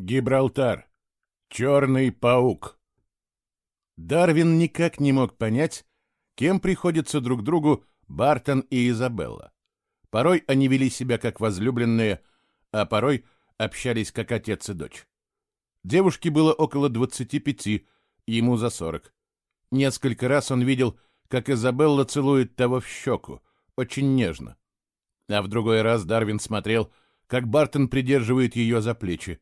Гибралтар. Черный паук. Дарвин никак не мог понять, кем приходится друг другу Бартон и Изабелла. Порой они вели себя как возлюбленные, а порой общались как отец и дочь. Девушке было около 25, ему за 40. Несколько раз он видел, как Изабелла целует того в щеку, очень нежно. А в другой раз Дарвин смотрел, как Бартон придерживает ее за плечи,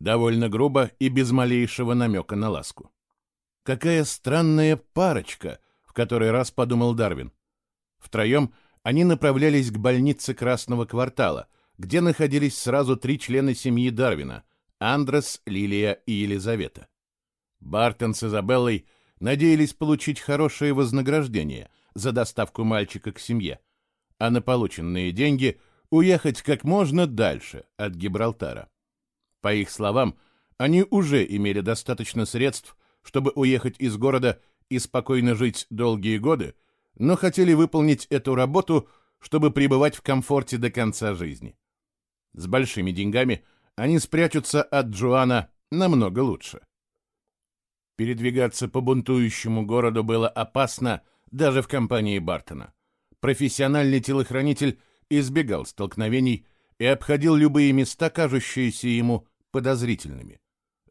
довольно грубо и без малейшего намека на ласку. Какая странная парочка, в который раз подумал Дарвин. Втроем они направлялись к больнице Красного квартала, где находились сразу три члена семьи Дарвина — Андрес, Лилия и Елизавета. Бартон с Изабеллой надеялись получить хорошее вознаграждение за доставку мальчика к семье, а на полученные деньги уехать как можно дальше от Гибралтара. По их словам, они уже имели достаточно средств, чтобы уехать из города и спокойно жить долгие годы, но хотели выполнить эту работу, чтобы пребывать в комфорте до конца жизни. С большими деньгами они спрячутся от Джоана намного лучше. Передвигаться по бунтующему городу было опасно даже в компании Бартона. Профессиональный телохранитель избегал столкновений и обходил любые места, кажущиеся ему подозрительными.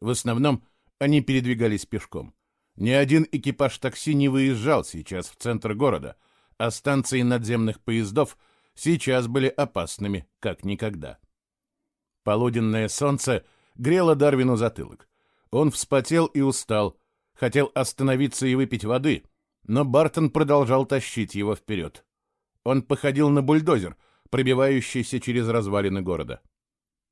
В основном они передвигались пешком. Ни один экипаж такси не выезжал сейчас в центр города, а станции надземных поездов сейчас были опасными, как никогда. Полуденное солнце грело Дарвину затылок. Он вспотел и устал, хотел остановиться и выпить воды, но Бартон продолжал тащить его вперед. Он походил на бульдозер, пробивающийся через развалины города.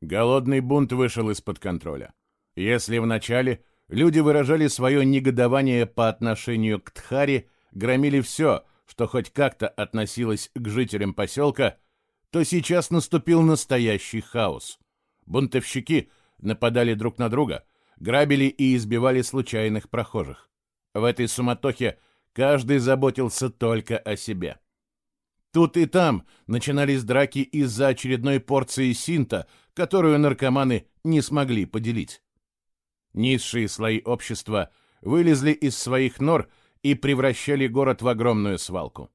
Голодный бунт вышел из-под контроля. Если вначале люди выражали свое негодование по отношению к Тхари, громили все, что хоть как-то относилось к жителям поселка, то сейчас наступил настоящий хаос. Бунтовщики нападали друг на друга, грабили и избивали случайных прохожих. В этой суматохе каждый заботился только о себе. Тут и там начинались драки из-за очередной порции синта, которую наркоманы не смогли поделить. Низшие слои общества вылезли из своих нор и превращали город в огромную свалку.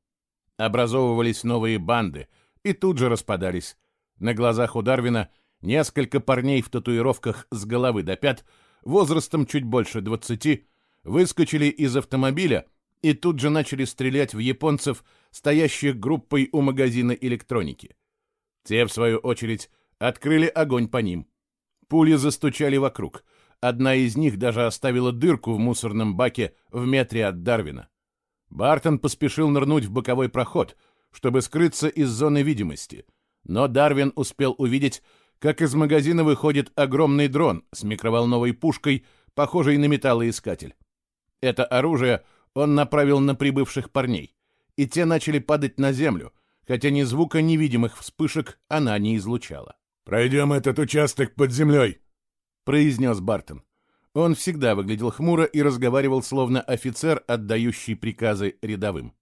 Образовывались новые банды и тут же распадались. На глазах у Дарвина несколько парней в татуировках с головы до пят, возрастом чуть больше двадцати, выскочили из автомобиля и тут же начали стрелять в японцев, стоящих группой у магазина электроники. Те, в свою очередь, открыли огонь по ним. Пули застучали вокруг. Одна из них даже оставила дырку в мусорном баке в метре от Дарвина. Бартон поспешил нырнуть в боковой проход, чтобы скрыться из зоны видимости. Но Дарвин успел увидеть, как из магазина выходит огромный дрон с микроволновой пушкой, похожей на металлоискатель. Это оружие он направил на прибывших парней, и те начали падать на землю, хотя ни звука невидимых вспышек она не излучала. «Пройдем этот участок под землей», — произнес Бартон. Он всегда выглядел хмуро и разговаривал словно офицер, отдающий приказы рядовым.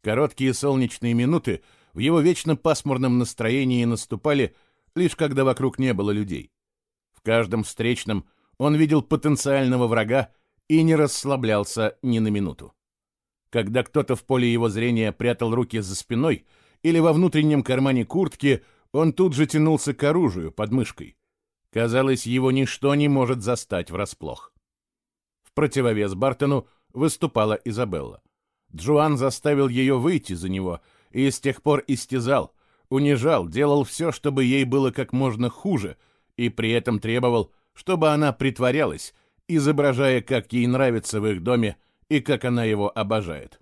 Короткие солнечные минуты в его вечно пасмурном настроении наступали, лишь когда вокруг не было людей. В каждом встречном он видел потенциального врага и не расслаблялся ни на минуту. Когда кто-то в поле его зрения прятал руки за спиной или во внутреннем кармане куртки, он тут же тянулся к оружию под мышкой. Казалось, его ничто не может застать врасплох. В противовес Бартону выступала Изабелла. Джоан заставил ее выйти за него и с тех пор истязал, унижал, делал все, чтобы ей было как можно хуже, и при этом требовал, чтобы она притворялась, изображая, как ей нравится в их доме и как она его обожает.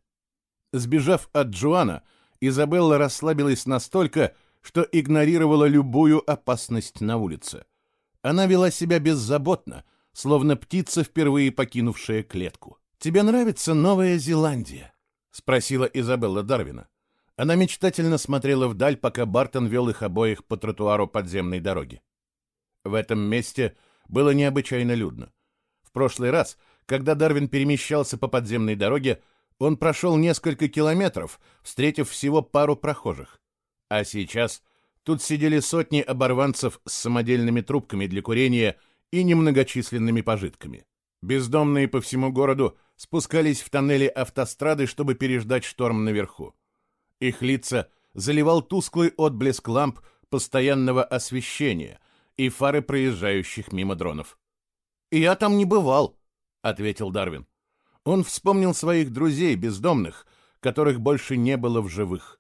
Сбежав от Джоана, Изабелла расслабилась настолько, что игнорировала любую опасность на улице. Она вела себя беззаботно, словно птица, впервые покинувшая клетку. «Тебе нравится Новая Зеландия?» — спросила Изабелла Дарвина. Она мечтательно смотрела вдаль, пока Бартон вел их обоих по тротуару подземной дороги. В этом месте было необычайно людно. В прошлый раз, когда Дарвин перемещался по подземной дороге, он прошел несколько километров, встретив всего пару прохожих. А сейчас тут сидели сотни оборванцев с самодельными трубками для курения и немногочисленными пожитками. Бездомные по всему городу спускались в тоннели автострады, чтобы переждать шторм наверху. Их лица заливал тусклый отблеск ламп постоянного освещения и фары проезжающих мимо дронов. «Я там не бывал», — ответил Дарвин. Он вспомнил своих друзей, бездомных, которых больше не было в живых.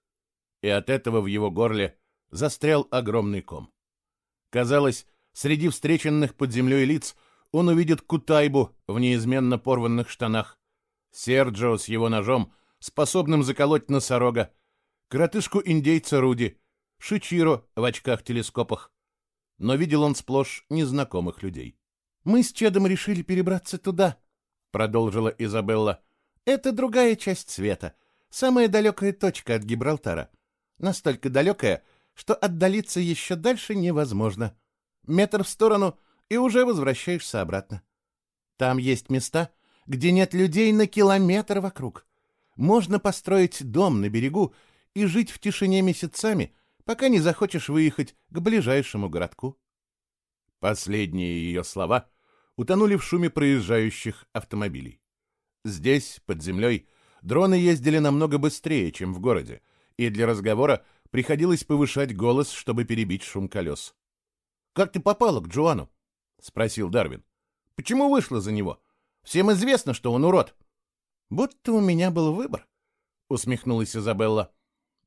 И от этого в его горле застрял огромный ком. Казалось, среди встреченных под землей лиц он увидит Кутайбу в неизменно порванных штанах, Серджио с его ножом, способным заколоть носорога, коротышку-индейца Руди, Шичиро в очках-телескопах. Но видел он сплошь незнакомых людей. «Мы с Чедом решили перебраться туда», — продолжила Изабелла. «Это другая часть света, самая далекая точка от Гибралтара. Настолько далекая, что отдалиться еще дальше невозможно. Метр в сторону, и уже возвращаешься обратно. Там есть места, где нет людей на километр вокруг. Можно построить дом на берегу и жить в тишине месяцами, пока не захочешь выехать к ближайшему городку. Последние ее слова утонули в шуме проезжающих автомобилей. Здесь, под землей, дроны ездили намного быстрее, чем в городе, и для разговора приходилось повышать голос, чтобы перебить шум колес. «Как ты попала к Джоану?» — спросил Дарвин. «Почему вышла за него? Всем известно, что он урод». «Будто у меня был выбор», — усмехнулась Изабелла.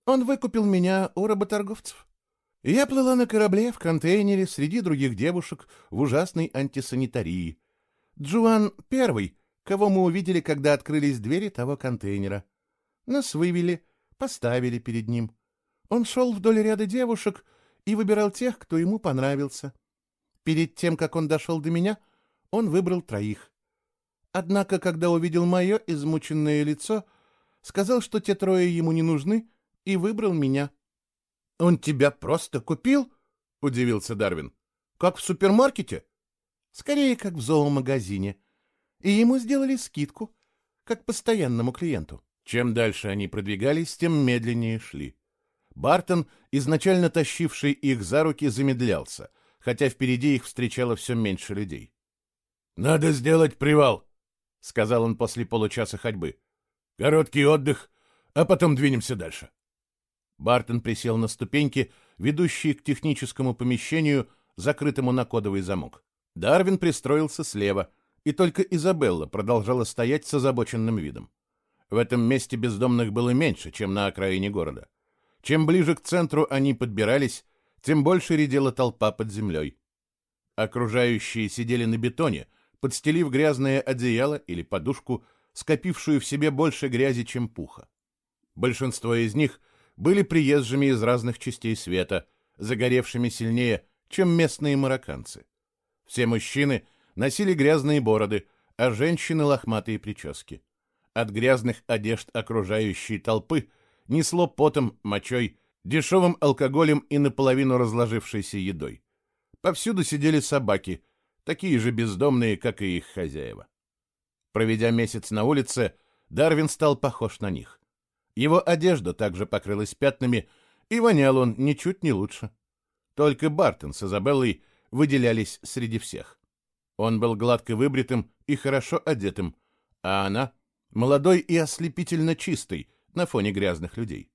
«Он выкупил меня у работорговцев. Я плыла на корабле в контейнере среди других девушек в ужасной антисанитарии. Джоан первый, кого мы увидели, когда открылись двери того контейнера. Нас вывели, поставили перед ним. Он шел вдоль ряда девушек и выбирал тех, кто ему понравился. Перед тем, как он дошел до меня, он выбрал троих. Однако, когда увидел мое измученное лицо, сказал, что те трое ему не нужны, и выбрал меня. — Он тебя просто купил? — удивился Дарвин. — Как в супермаркете? — Скорее, как в зоомагазине. И ему сделали скидку, как постоянному клиенту. Чем дальше они продвигались, тем медленнее шли. Бартон, изначально тащивший их за руки, замедлялся, хотя впереди их встречало все меньше людей. «Надо сделать привал», — сказал он после получаса ходьбы. «Короткий отдых, а потом двинемся дальше». Бартон присел на ступеньки, ведущие к техническому помещению, закрытому на кодовый замок. Дарвин пристроился слева, и только Изабелла продолжала стоять с озабоченным видом. В этом месте бездомных было меньше, чем на окраине города. Чем ближе к центру они подбирались, тем больше редела толпа под землей. Окружающие сидели на бетоне, подстелив грязное одеяло или подушку, скопившую в себе больше грязи, чем пуха. Большинство из них были приезжими из разных частей света, загоревшими сильнее, чем местные марокканцы. Все мужчины носили грязные бороды, а женщины — лохматые прически. От грязных одежд окружающей толпы несло потом, мочой, дешевым алкоголем и наполовину разложившейся едой. Повсюду сидели собаки, такие же бездомные, как и их хозяева. Проведя месяц на улице, Дарвин стал похож на них. Его одежда также покрылась пятнами, и вонял он ничуть не лучше. Только Бартон с Изабеллой выделялись среди всех. Он был гладко выбритым и хорошо одетым, а она молодой и ослепительно чистый на фоне грязных людей.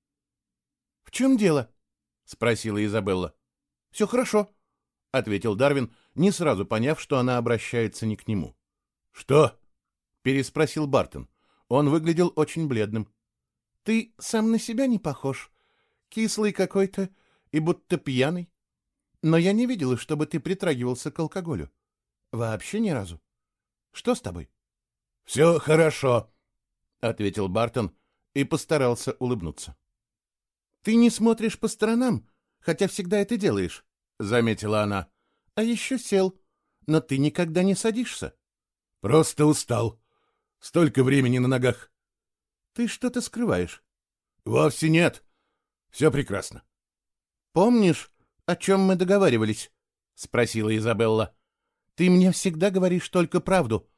— В чем дело? — спросила Изабелла. — Все хорошо, — ответил Дарвин, не сразу поняв, что она обращается не к нему. — Что? — переспросил Бартон. Он выглядел очень бледным. — Ты сам на себя не похож. Кислый какой-то и будто пьяный. Но я не видела, чтобы ты притрагивался к алкоголю. Вообще ни разу. Что с тобой? — Все хорошо, ответил Бартон и постарался улыбнуться. Ты не смотришь по сторонам, хотя всегда это делаешь, заметила она. А еще сел, но ты никогда не садишься. Просто устал. Столько времени на ногах. Ты что-то скрываешь? Вовсе нет. Все прекрасно. Помнишь, о чем мы договаривались? спросила Изабелла. Ты мне всегда говоришь только правду.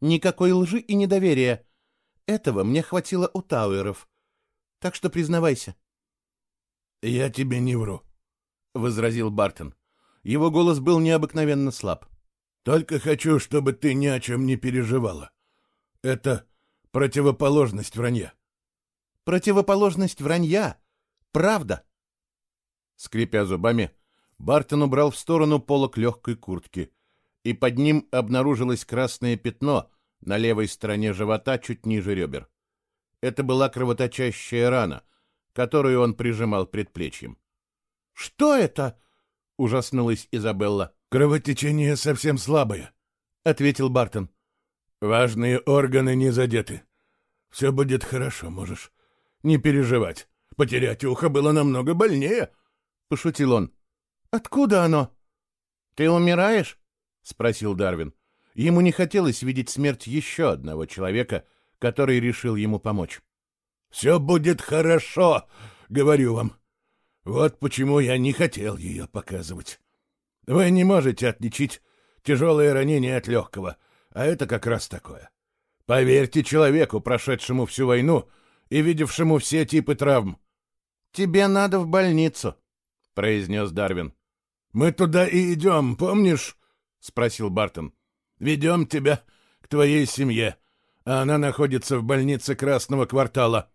Никакой лжи и недоверия. Этого мне хватило у Тауэров. Так что признавайся. — Я тебе не вру, — возразил Бартон. Его голос был необыкновенно слаб. Только хочу, чтобы ты ни о чем не переживала. Это противоположность вранья. Противоположность вранья. Правда. Скрипя зубами, Бартон убрал в сторону полок легкой куртки, и под ним обнаружилось красное пятно на левой стороне живота чуть ниже ребер. Это была кровоточащая рана, которую он прижимал предплечьем. «Что это?» — ужаснулась Изабелла. «Кровотечение совсем слабое», — ответил Бартон. «Важные органы не задеты. Все будет хорошо, можешь не переживать. Потерять ухо было намного больнее», — пошутил он. «Откуда оно?» «Ты умираешь?» — спросил Дарвин. Ему не хотелось видеть смерть еще одного человека, который решил ему помочь. «Все будет хорошо, говорю вам. Вот почему я не хотел ее показывать. Вы не можете отличить тяжелое ранение от легкого, а это как раз такое. Поверьте человеку, прошедшему всю войну и видевшему все типы травм. «Тебе надо в больницу», — произнес Дарвин. «Мы туда и идем, помнишь?» — спросил Бартон. «Ведем тебя к твоей семье, а она находится в больнице Красного квартала».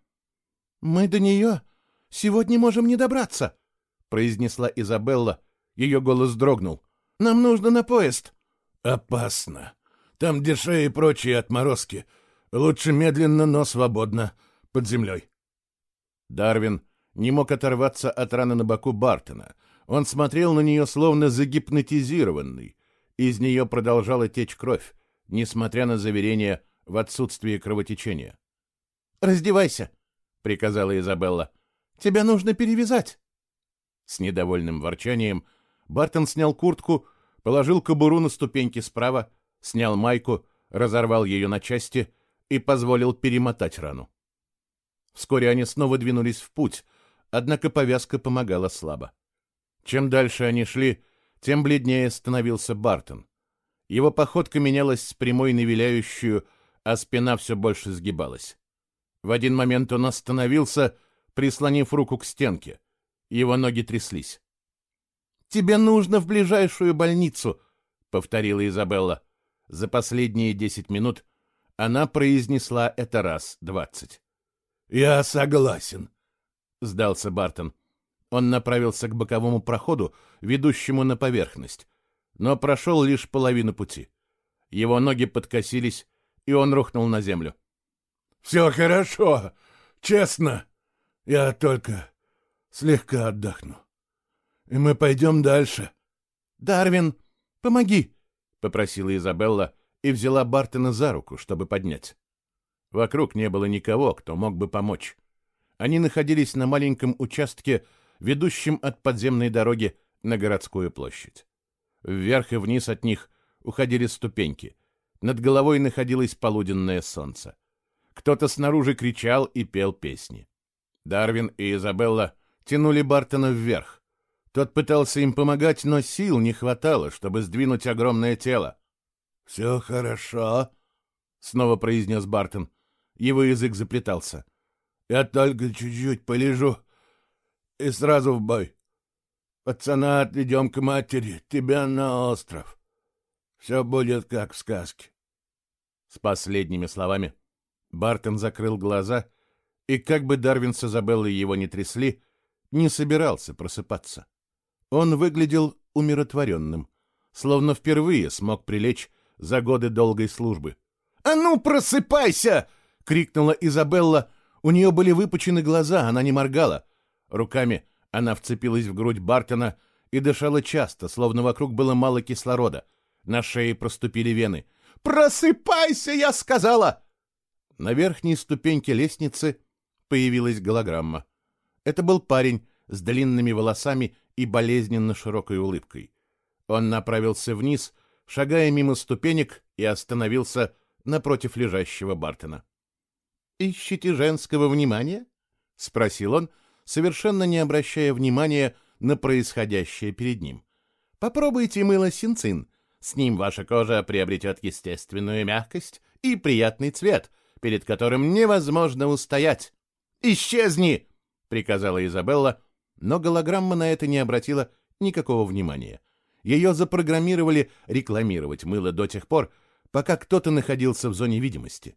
«Мы до нее сегодня можем не добраться», — произнесла Изабелла, ее голос дрогнул. «Нам нужно на поезд». «Опасно. Там дешевые и прочие отморозки. Лучше медленно, но свободно. Под землей». Дарвин не мог оторваться от раны на боку Бартона. Он смотрел на нее словно загипнотизированный. Из нее продолжала течь кровь, несмотря на заверения в отсутствии кровотечения. «Раздевайся», — приказала Изабелла. «Тебя нужно перевязать». С недовольным ворчанием Бартон снял куртку, положил кобуру на ступеньки справа, снял майку, разорвал ее на части и позволил перемотать рану. Вскоре они снова двинулись в путь, однако повязка помогала слабо. Чем дальше они шли, тем бледнее становился Бартон. Его походка менялась с прямой на виляющую, а спина все больше сгибалась. В один момент он остановился, прислонив руку к стенке. Его ноги тряслись. «Тебе нужно в ближайшую больницу», — повторила Изабелла. За последние десять минут она произнесла это раз двадцать. «Я согласен», — сдался Бартон. Он направился к боковому проходу, ведущему на поверхность, но прошел лишь половину пути. Его ноги подкосились, и он рухнул на землю. «Все хорошо, честно. Я только слегка отдохну и мы пойдем дальше. «Дарвин, помоги!» — попросила Изабелла и взяла Бартона за руку, чтобы поднять. Вокруг не было никого, кто мог бы помочь. Они находились на маленьком участке, ведущем от подземной дороги на городскую площадь. Вверх и вниз от них уходили ступеньки. Над головой находилось полуденное солнце. Кто-то снаружи кричал и пел песни. Дарвин и Изабелла тянули Бартона вверх, тот пытался им помогать, но сил не хватало, чтобы сдвинуть огромное тело. «Все хорошо», — снова произнес Бартон. Его язык заплетался. «Я только чуть-чуть полежу и сразу в бой. Пацана отведем к матери, тебя на остров. Все будет как в сказке». С последними словами Бартон закрыл глаза и, как бы Дарвин с Изабеллой его не трясли, не собирался просыпаться. Он выглядел умиротворенным, словно впервые смог прилечь за годы долгой службы. «А ну, просыпайся!» — крикнула Изабелла. У нее были выпучены глаза, она не моргала. Руками она вцепилась в грудь Бартона и дышала часто, словно вокруг было мало кислорода. На шее проступили вены. «Просыпайся!» — я сказала! На верхней ступеньке лестницы появилась голограмма. Это был парень с длинными волосами и болезненно широкой улыбкой. Он направился вниз, шагая мимо ступенек, и остановился напротив лежащего Бартона. «Ищите женского внимания?» — спросил он, совершенно не обращая внимания на происходящее перед ним. «Попробуйте мыло синцин. С ним ваша кожа приобретет естественную мягкость и приятный цвет, перед которым невозможно устоять. «Исчезни!» — приказала Изабелла, но голограмма на это не обратила никакого внимания. Ее запрограммировали рекламировать мыло до тех пор, пока кто-то находился в зоне видимости.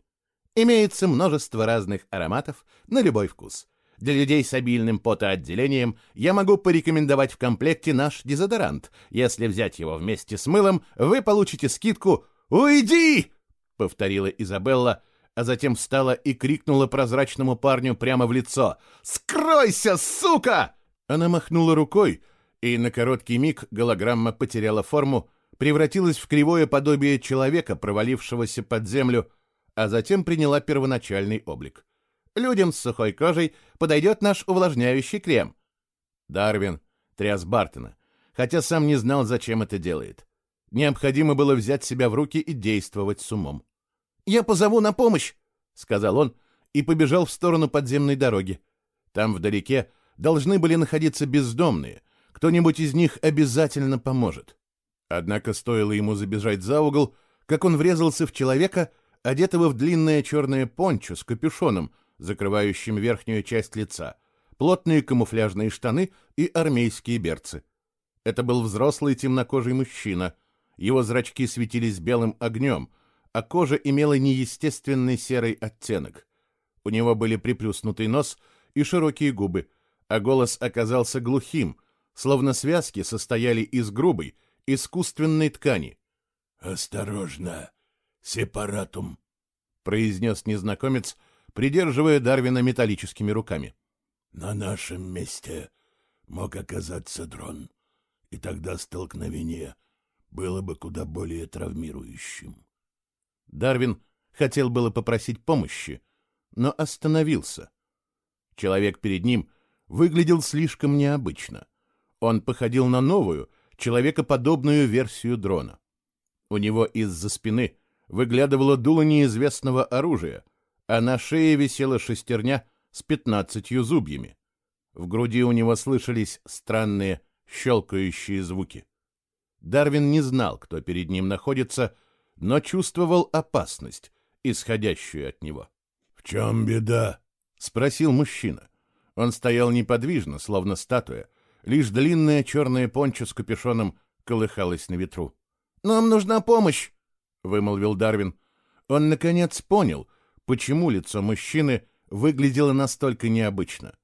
Имеется множество разных ароматов на любой вкус. Для людей с обильным потоотделением я могу порекомендовать в комплекте наш дезодорант. Если взять его вместе с мылом, вы получите скидку «Уйди!» — повторила Изабелла, а затем встала и крикнула прозрачному парню прямо в лицо. «Скройся, сука!» Она махнула рукой, и на короткий миг голограмма потеряла форму, превратилась в кривое подобие человека, провалившегося под землю, а затем приняла первоначальный облик. Людям с сухой кожей подойдет наш увлажняющий крем. Дарвин тряс Бартона, хотя сам не знал, зачем это делает. Необходимо было взять себя в руки и действовать с умом. «Я позову на помощь!» — сказал он и побежал в сторону подземной дороги. Там вдалеке должны были находиться бездомные. Кто-нибудь из них обязательно поможет. Однако стоило ему забежать за угол, как он врезался в человека, одетого в длинное черное пончо с капюшоном, закрывающим верхнюю часть лица, плотные камуфляжные штаны и армейские берцы. Это был взрослый темнокожий мужчина. Его зрачки светились белым огнем, а кожа имела неестественный серый оттенок. У него были приплюснутый нос и широкие губы, а голос оказался глухим, словно связки состояли из грубой, искусственной ткани. «Осторожно, сепаратум», — произнес незнакомец, придерживая Дарвина металлическими руками. «На нашем месте мог оказаться дрон, и тогда столкновение было бы куда более травмирующим». Дарвин хотел было попросить помощи, но остановился. Человек перед ним выглядел слишком необычно. Он походил на новую, человекоподобную версию дрона. У него из-за спины выглядывало дуло неизвестного оружия — а на шее висела шестерня с пятнадцатью зубьями. В груди у него слышались странные щелкающие звуки. Дарвин не знал, кто перед ним находится, но чувствовал опасность, исходящую от него. — В чем беда? — спросил мужчина. Он стоял неподвижно, словно статуя. Лишь длинная черная понча с капюшоном колыхалась на ветру. «Нам нужна помощь!» — вымолвил Дарвин. Он, наконец, понял, почему лицо мужчины выглядело настолько необычно.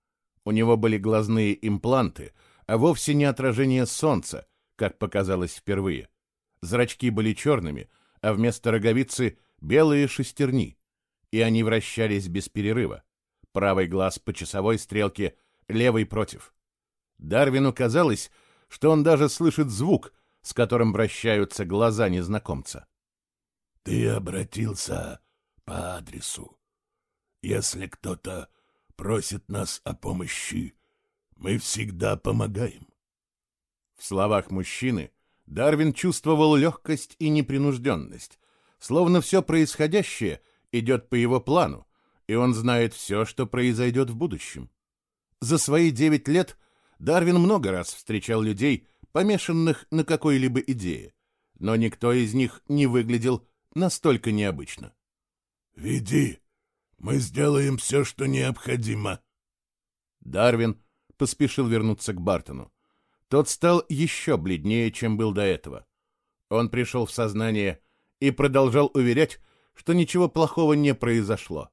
У него были глазные импланты, а вовсе не отражение солнца, как показалось впервые. Зрачки были черными, а вместо роговицы — белые шестерни, и они вращались без перерыва. Правый глаз по часовой стрелке, левый против. Дарвину казалось, что он даже слышит звук, с которым вращаются глаза незнакомца. «Ты обратился по адресу. Если кто-то просит нас о помощи, мы всегда помогаем. В словах мужчины Дарвин чувствовал легкость и непринужденность, словно все происходящее идет по его плану, и он знает все, что произойдет в будущем. За свои девять лет Дарвин много раз встречал людей, помешанных на какой-либо идее, но никто из них не выглядел настолько необычно. «Веди, мы сделаем все, что необходимо». Дарвин поспешил вернуться к Бартону. Тот стал еще бледнее, чем был до этого. Он пришел в сознание и продолжал уверять, что ничего плохого не произошло.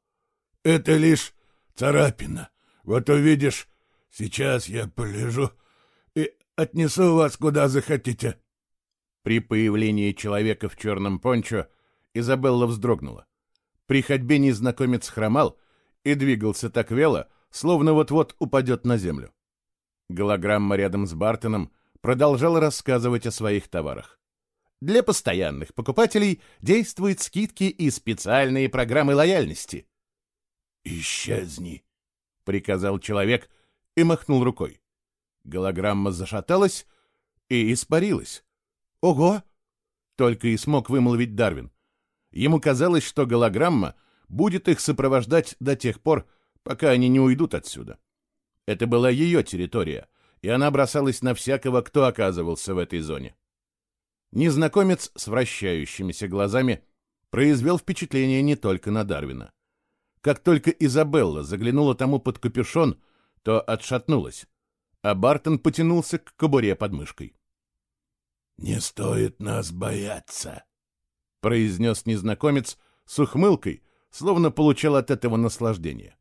«Это лишь царапина. Вот увидишь, сейчас я полежу и отнесу вас куда захотите». При появлении человека в черном пончо Изабелла вздрогнула. При ходьбе незнакомец хромал и двигался так вело, словно вот-вот упадет на землю. Голограмма рядом с Бартоном продолжала рассказывать о своих товарах. Для постоянных покупателей действуют скидки и специальные программы лояльности. «Исчезни», — приказал человек и махнул рукой. Голограмма зашаталась и испарилась. «Ого!» — только и смог вымолвить Дарвин. Ему казалось, что голограмма будет их сопровождать до тех пор, пока они не уйдут отсюда. Это была ее территория, и она бросалась на всякого, кто оказывался в этой зоне. Незнакомец с вращающимися глазами произвел впечатление не только на Дарвина. Как только Изабелла заглянула тому под капюшон, то отшатнулась, а Бартон потянулся к кобуре под мышкой. «Не стоит нас бояться», — произнес незнакомец с ухмылкой, словно получал от этого наслаждение.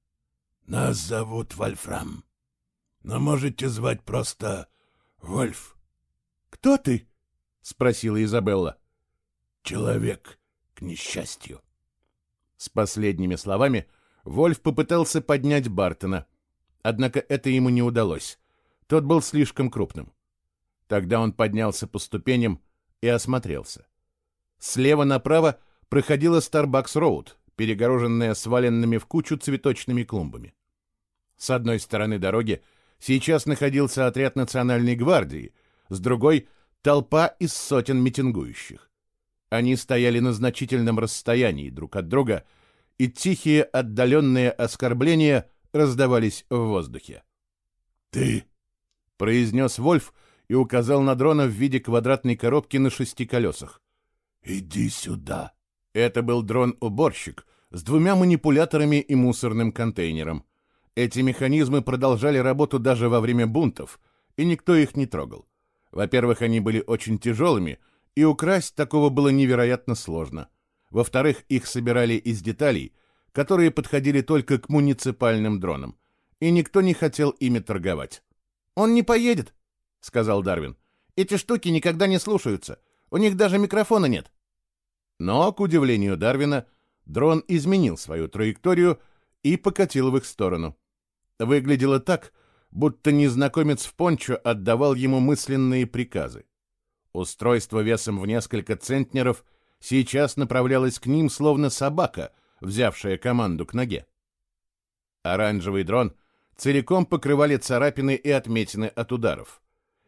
«Нас зовут Вольфрам, но можете звать просто Вольф». «Кто ты?» — спросила Изабелла. «Человек к несчастью». С последними словами Вольф попытался поднять Бартона, однако это ему не удалось. Тот был слишком крупным. Тогда он поднялся по ступеням и осмотрелся. Слева направо проходила Starbucks Роуд, перегороженная сваленными в кучу цветочными клумбами. С одной стороны дороги сейчас находился отряд Национальной гвардии, с другой — толпа из сотен митингующих. Они стояли на значительном расстоянии друг от друга, и тихие отдаленные оскорбления раздавались в воздухе. «Ты!» — произнес Вольф — и указал на дрона в виде квадратной коробки на шести колесах. «Иди сюда!» Это был дрон-уборщик с двумя манипуляторами и мусорным контейнером. Эти механизмы продолжали работу даже во время бунтов, и никто их не трогал. Во-первых, они были очень тяжелыми, и украсть такого было невероятно сложно. Во-вторых, их собирали из деталей, которые подходили только к муниципальным дронам, и никто не хотел ими торговать. «Он не поедет», — сказал Дарвин. «Эти штуки никогда не слушаются. У них даже микрофона нет». Но, к удивлению Дарвина, дрон изменил свою траекторию и покатил в их сторону. Выглядело так, будто незнакомец в пончо отдавал ему мысленные приказы. Устройство весом в несколько центнеров сейчас направлялось к ним, словно собака, взявшая команду к ноге. Оранжевый дрон целиком покрывали царапины и отметины от ударов.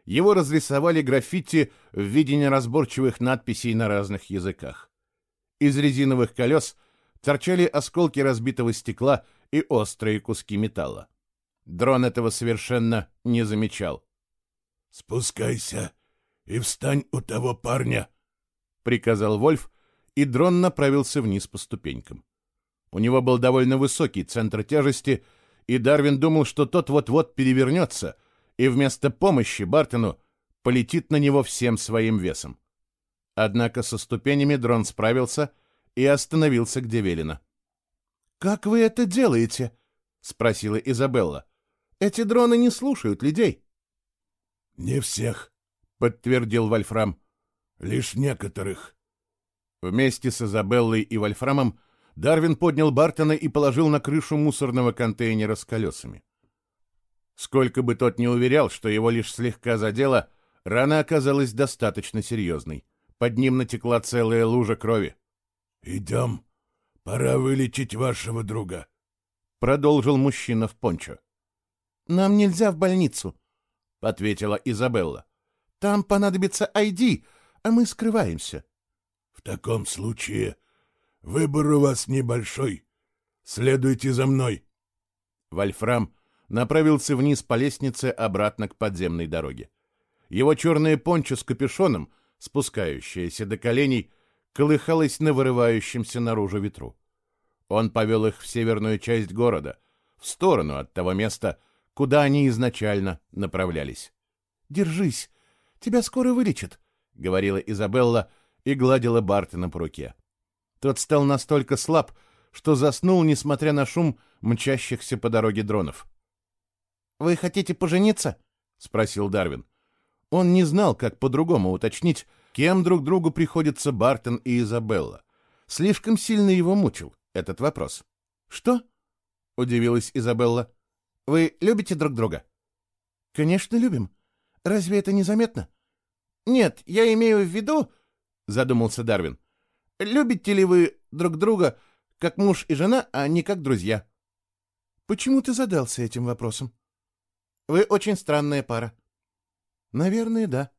Его разрисовали граффити в виде неразборчивых надписей на разных языках. Из резиновых колес торчали осколки разбитого стекла и острые куски металла. Дрон этого совершенно не замечал. «Спускайся и встань у того парня», — приказал Вольф, и дрон направился вниз по ступенькам. У него был довольно высокий центр тяжести, и Дарвин думал, что тот вот-вот перевернется — и вместо помощи Бартону полетит на него всем своим весом. Однако со ступенями дрон справился и остановился, где велено. «Как вы это делаете?» — спросила Изабелла. «Эти дроны не слушают людей». «Не всех», — подтвердил Вольфрам. «Лишь некоторых». Вместе с Изабеллой и Вольфрамом Дарвин поднял Бартона и положил на крышу мусорного контейнера с колесами. Сколько бы тот ни уверял, что его лишь слегка задело, рана оказалась достаточно серьезной. Под ним натекла целая лужа крови. «Идем. Пора вылечить вашего друга», — продолжил мужчина в пончо. «Нам нельзя в больницу», — ответила Изабелла. «Там понадобится ID, а мы скрываемся». «В таком случае выбор у вас небольшой. Следуйте за мной». Вольфрам направился вниз по лестнице обратно к подземной дороге. Его черное пончо с капюшоном, спускающееся до коленей, колыхалось на вырывающемся наружу ветру. Он повел их в северную часть города, в сторону от того места, куда они изначально направлялись. «Держись, тебя скоро вылечат», — говорила Изабелла и гладила Бартона по руке. Тот стал настолько слаб, что заснул, несмотря на шум мчащихся по дороге дронов. «Вы хотите пожениться?» — спросил Дарвин. Он не знал, как по-другому уточнить, кем друг другу приходится Бартон и Изабелла. Слишком сильно его мучил этот вопрос. «Что?» — удивилась Изабелла. «Вы любите друг друга?» «Конечно, любим. Разве это незаметно?» «Нет, я имею в виду...» — задумался Дарвин. «Любите ли вы друг друга как муж и жена, а не как друзья?» «Почему ты задался этим вопросом?» Вы очень странная пара. Наверное, да,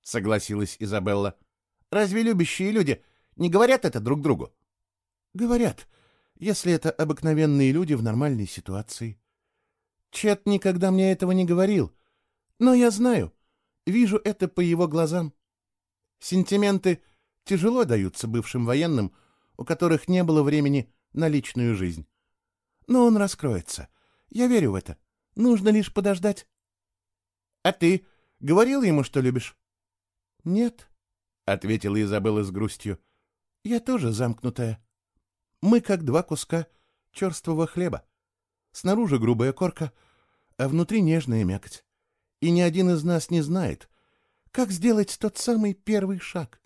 согласилась Изабелла. Разве любящие люди не говорят это друг другу? Говорят, если это обыкновенные люди в нормальной ситуации. Чет никогда мне этого не говорил, но я знаю, вижу это по его глазам. Сентименты тяжело даются бывшим военным, у которых не было времени на личную жизнь. Но он раскроется. Я верю в это. Нужно лишь подождать. — А ты говорил ему, что любишь? — Нет, ответила Изабелла с грустью. Я тоже замкнутая. Мы как два куска черствого хлеба. Снаружи грубая корка, а внутри нежная мякоть. И ни один из нас не знает, как сделать тот самый первый шаг.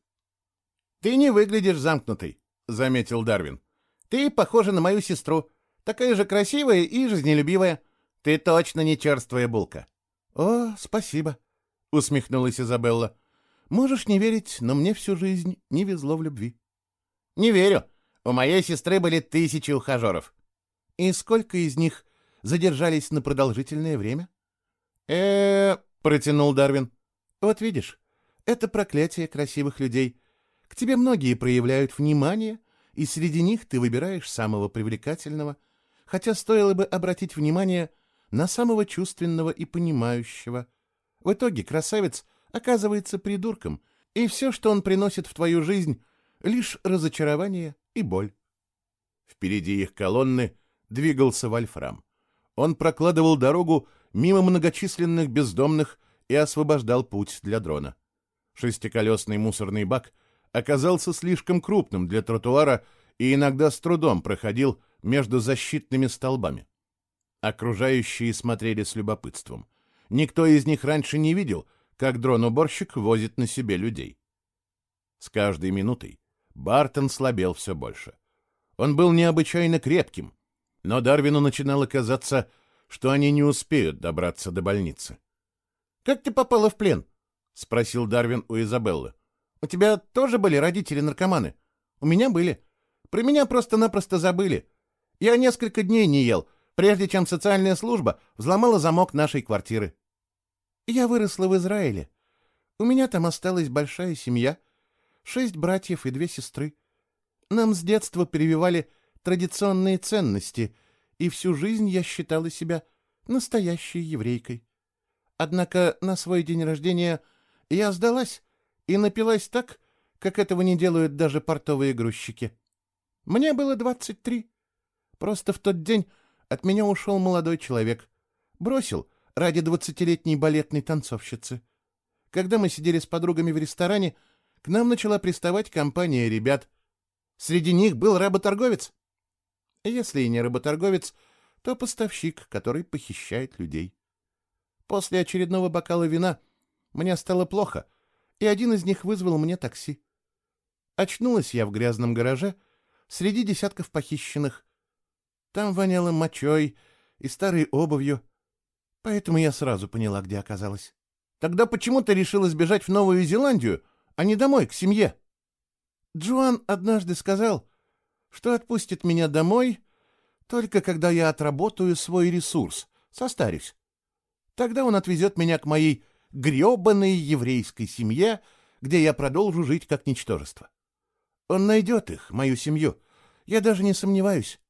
— Ты не выглядишь замкнутой, — заметил Дарвин. — Ты похожа на мою сестру, такая же красивая и жизнелюбивая. Ты точно не черствая булка. — О, спасибо, — усмехнулась Изабелла. — Можешь не верить, но мне всю жизнь не везло в любви. — Не верю. У моей сестры были тысячи ухажеров. — И сколько из них задержались на продолжительное время? э протянул Дарвин. Вот видишь, это проклятие красивых людей. К тебе многие проявляют внимание, и среди них ты выбираешь самого привлекательного, хотя стоило бы обратить внимание на самого чувственного и понимающего. В итоге красавец оказывается придурком, и все, что он приносит в твою жизнь, лишь разочарование и боль. Впереди их колонны двигался Вольфрам. Он прокладывал дорогу мимо многочисленных бездомных и освобождал путь для дрона. Шестиколесный мусорный бак оказался слишком крупным для тротуара и иногда с трудом проходил между защитными столбами. Окружающие смотрели с любопытством. Никто из них раньше не видел, как дрон-уборщик возит на себе людей. С каждой минутой Бартон слабел все больше. Он был необычайно крепким, но Дарвину начинало казаться, что они не успеют добраться до больницы. «Как ты попала в плен?» — спросил Дарвин у Изабеллы. «У тебя тоже были родители-наркоманы?» «У меня были. Про меня просто-напросто забыли. Я несколько дней не ел, прежде чем социальная служба взломала замок нашей квартиры. Я выросла в Израиле. У меня там осталась большая семья, шесть братьев и две сестры. Нам с детства прививали традиционные ценности, и всю жизнь я считала себя настоящей еврейкой. Однако на свой день рождения я сдалась и напилась так, как этого не делают даже портовые грузчики. Мне было двадцать три. Просто в тот день от меня ушел молодой человек. Бросил ради двадцатилетней балетной танцовщицы. Когда мы сидели с подругами в ресторане, к нам начала приставать компания ребят. Среди них был работорговец. Если и не работорговец, то поставщик, который похищает людей. После очередного бокала вина мне стало плохо, и один из них вызвал мне такси. Очнулась я в грязном гараже среди десятков похищенных. Там воняло мочой и старой обувью, поэтому я сразу поняла, где оказалась. Тогда почему ты решила сбежать в Новую Зеландию, а не домой, к семье? Джоан однажды сказал, что отпустит меня домой только когда я отработаю свой ресурс, состарюсь. Тогда он отвезет меня к моей гребаной еврейской семье, где я продолжу жить как ничтожество. Он найдет их, мою семью, я даже не сомневаюсь,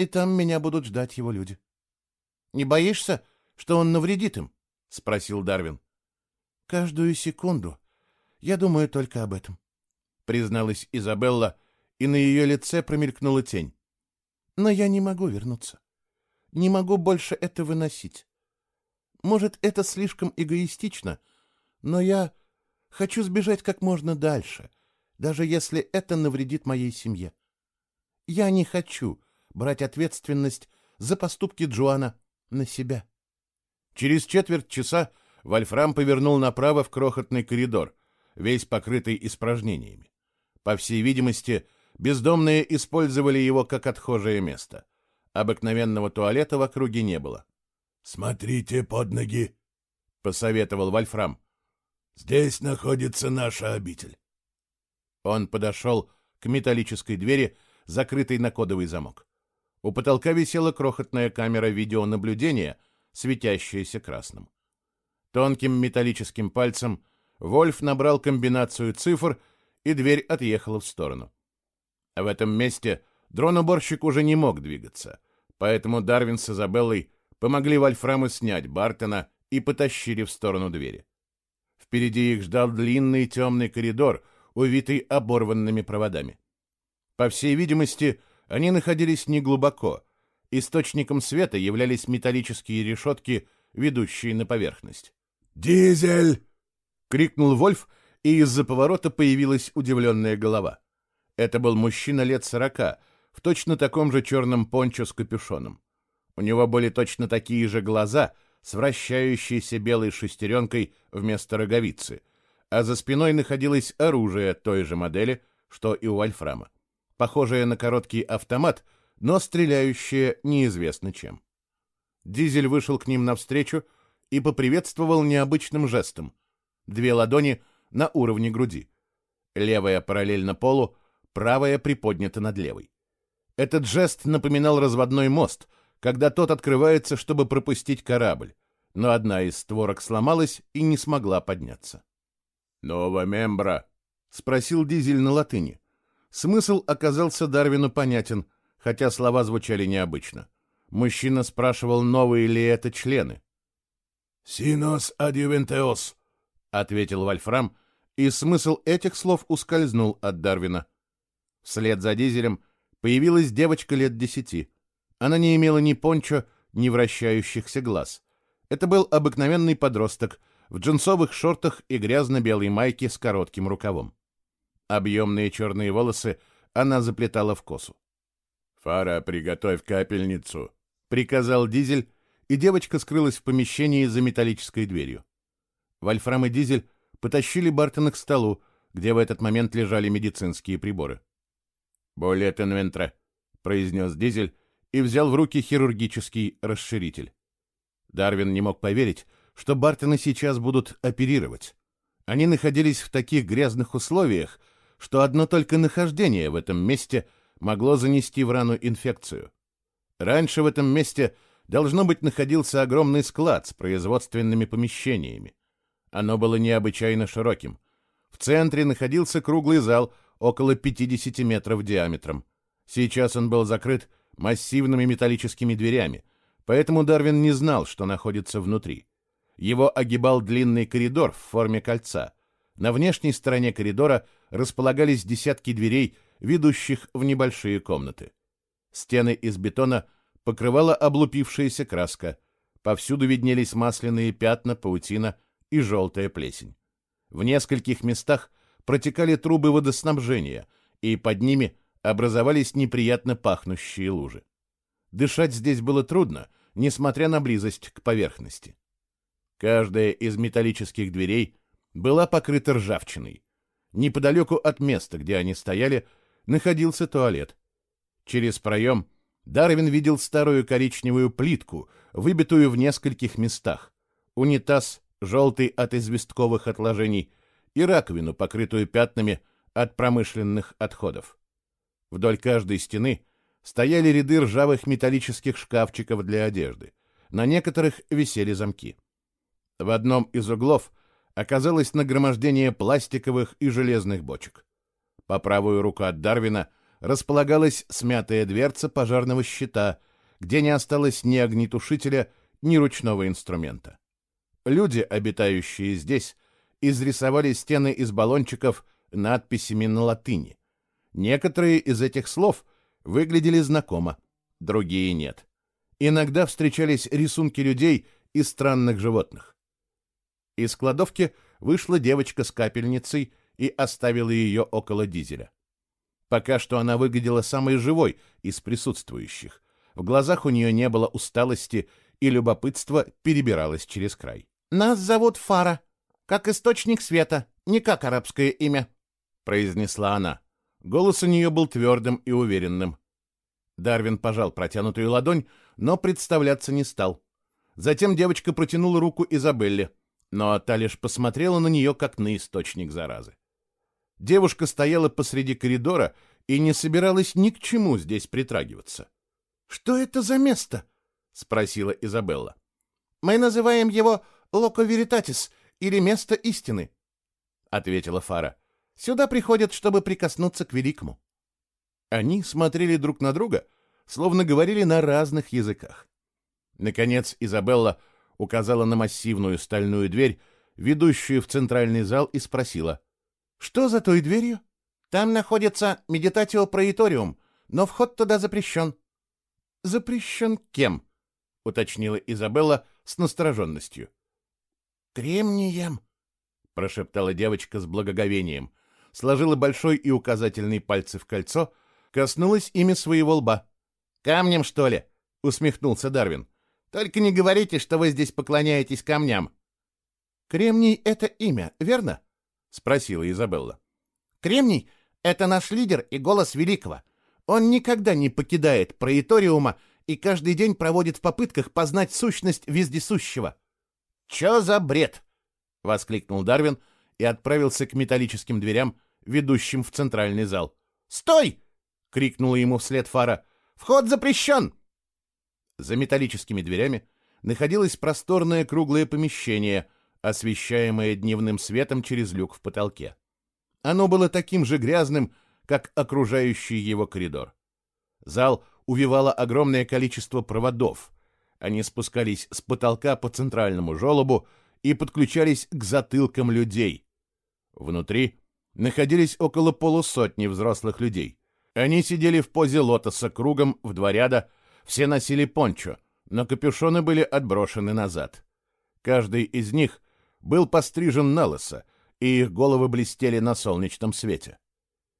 и там меня будут ждать его люди. — Не боишься, что он навредит им? — спросил Дарвин. — Каждую секунду я думаю только об этом, — призналась Изабелла, — и на ее лице промелькнула тень. Но я не могу вернуться. Не могу больше это выносить. Может, это слишком эгоистично, но я хочу сбежать как можно дальше, даже если это навредит моей семье. Я не хочу брать ответственность за поступки Джоана на себя. Через четверть часа Вольфрам повернул направо в крохотный коридор, весь покрытый испражнениями. По всей видимости, Бездомные использовали его как отхожее место. Обыкновенного туалета в округе не было. «Смотрите под ноги», — посоветовал Вольфрам. «Здесь находится наша обитель». Он подошел к металлической двери, закрытой на кодовый замок. У потолка висела крохотная камера видеонаблюдения, светящаяся красным. Тонким металлическим пальцем Вольф набрал комбинацию цифр, и дверь отъехала в сторону. В этом месте дрон-уборщик уже не мог двигаться, поэтому Дарвин с Изабеллой помогли Вольфраму снять Бартона и потащили в сторону двери. Впереди их ждал длинный темный коридор, увитый оборванными проводами. По всей видимости, они находились неглубоко. Источником света являлись металлические решетки, ведущие на поверхность. «Дизель!» — крикнул Вольф, и из-за поворота появилась удивленная голова. Это был мужчина лет сорока, в точно таком же черном пончо с капюшоном. У него были точно такие же глаза с вращающейся белой шестеренкой вместо роговицы, а за спиной находилось оружие той же модели, что и у Вольфрама, похожее на короткий автомат, но стреляющее неизвестно чем. Дизель вышел к ним навстречу и поприветствовал необычным жестом. Две ладони на уровне груди. Левая параллельно полу, правая приподнята над левой. Этот жест напоминал разводной мост, когда тот открывается, чтобы пропустить корабль, но одна из створок сломалась и не смогла подняться. «Нова мембра?» — спросил Дизель на латыни. Смысл оказался Дарвину понятен, хотя слова звучали необычно. Мужчина спрашивал, новые ли это члены. «Синос адювентеос», — ответил Вольфрам, и смысл этих слов ускользнул от Дарвина. Вслед за Дизелем появилась девочка лет десяти. Она не имела ни пончо, ни вращающихся глаз. Это был обыкновенный подросток в джинсовых шортах и грязно-белой майке с коротким рукавом. Объемные черные волосы она заплетала в косу. «Фара, приготовь капельницу», — приказал Дизель, и девочка скрылась в помещении за металлической дверью. Вольфрам и Дизель потащили Бартона к столу, где в этот момент лежали медицинские приборы. «Болет инвентра», — произнес Дизель и взял в руки хирургический расширитель. Дарвин не мог поверить, что Бартона сейчас будут оперировать. Они находились в таких грязных условиях, что одно только нахождение в этом месте могло занести в рану инфекцию. Раньше в этом месте должно быть находился огромный склад с производственными помещениями. Оно было необычайно широким. В центре находился круглый зал около 50 метров диаметром. Сейчас он был закрыт массивными металлическими дверями, поэтому Дарвин не знал, что находится внутри. Его огибал длинный коридор в форме кольца. На внешней стороне коридора располагались десятки дверей, ведущих в небольшие комнаты. Стены из бетона покрывала облупившаяся краска. Повсюду виднелись масляные пятна, паутина и желтая плесень. В нескольких местах протекали трубы водоснабжения, и под ними образовались неприятно пахнущие лужи. Дышать здесь было трудно, несмотря на близость к поверхности. Каждая из металлических дверей была покрыта ржавчиной. Неподалеку от места, где они стояли, находился туалет. Через проем Дарвин видел старую коричневую плитку, выбитую в нескольких местах, унитаз, желтый от известковых отложений, и раковину, покрытую пятнами от промышленных отходов. Вдоль каждой стены стояли ряды ржавых металлических шкафчиков для одежды. На некоторых висели замки. В одном из углов оказалось нагромождение пластиковых и железных бочек. По правую руку от Дарвина располагалась смятая дверца пожарного щита, где не осталось ни огнетушителя, ни ручного инструмента. Люди, обитающие здесь, изрисовали стены из баллончиков надписями на латыни. Некоторые из этих слов выглядели знакомо, другие нет. Иногда встречались рисунки людей и странных животных. Из кладовки вышла девочка с капельницей и оставила ее около дизеля. Пока что она выглядела самой живой из присутствующих. В глазах у нее не было усталости, и любопытство перебиралось через край. «Нас зовут Фара», как источник света, не как арабское имя», — произнесла она. Голос у нее был твердым и уверенным. Дарвин пожал протянутую ладонь, но представляться не стал. Затем девочка протянула руку Изабелле, но та лишь посмотрела на нее, как на источник заразы. Девушка стояла посреди коридора и не собиралась ни к чему здесь притрагиваться. «Что это за место?» — спросила Изабелла. «Мы называем его Локо Веритатис или место истины?» — ответила Фара. «Сюда приходят, чтобы прикоснуться к великому». Они смотрели друг на друга, словно говорили на разных языках. Наконец Изабелла указала на массивную стальную дверь, ведущую в центральный зал, и спросила. «Что за той дверью?» «Там находится медитатио проиториум, но вход туда запрещен». «Запрещен кем?» — уточнила Изабелла с настороженностью. «Кремнием», — прошептала девочка с благоговением, сложила большой и указательный пальцы в кольцо, коснулась ими своего лба. «Камнем, что ли?» — усмехнулся Дарвин. «Только не говорите, что вы здесь поклоняетесь камням». «Кремний — это имя, верно?» — спросила Изабелла. «Кремний — это наш лидер и голос великого. Он никогда не покидает проиториума и каждый день проводит в попытках познать сущность вездесущего». «Чё за бред?» — воскликнул Дарвин и отправился к металлическим дверям, ведущим в центральный зал. «Стой!» — крикнула ему вслед Фара. «Вход запрещен!» За металлическими дверями находилось просторное круглое помещение, освещаемое дневным светом через люк в потолке. Оно было таким же грязным, как окружающий его коридор. Зал увивало огромное количество проводов. Они спускались с потолка по центральному желобу и подключались к затылкам людей. Внутри находились около полусотни взрослых людей. Они сидели в позе лотоса кругом в два ряда, все носили пончо, но капюшоны были отброшены назад. Каждый из них был пострижен на лысо, и их головы блестели на солнечном свете.